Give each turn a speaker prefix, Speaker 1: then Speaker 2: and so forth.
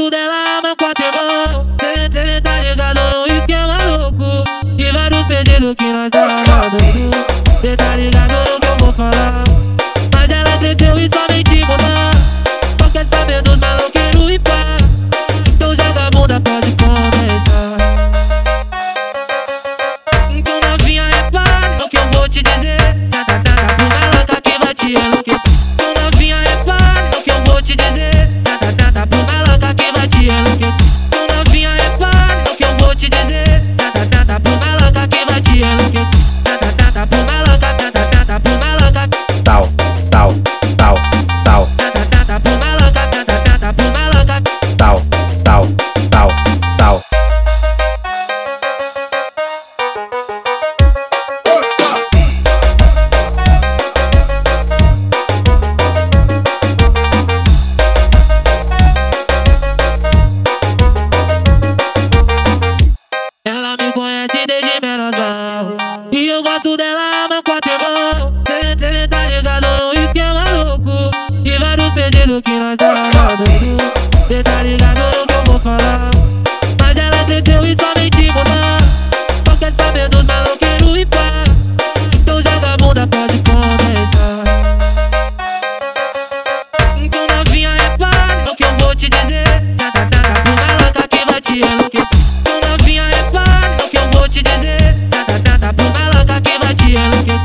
Speaker 1: gosto dela, mas quatro irmão. Cê, cê tá ligado no esquema é louco. E vários pedidos que nós tá rolando. Cê tá ligado no Pokémon, cê, cê tá ligado, o esquema louco E vários pedidos que nós dá lá do sul Cê tá ligado o que eu vou falar Mas ela cresceu e somente mudar Só quer saber dos maloqueiros e pá Então joga a bunda, pode começar Então novinha, repara no que eu vou te dizer Senta, senta pro malandro que vai te enlouquecer Então novinha, repara no que eu vou te dizer Senta, senta pro malandro que vai te enlouquecer?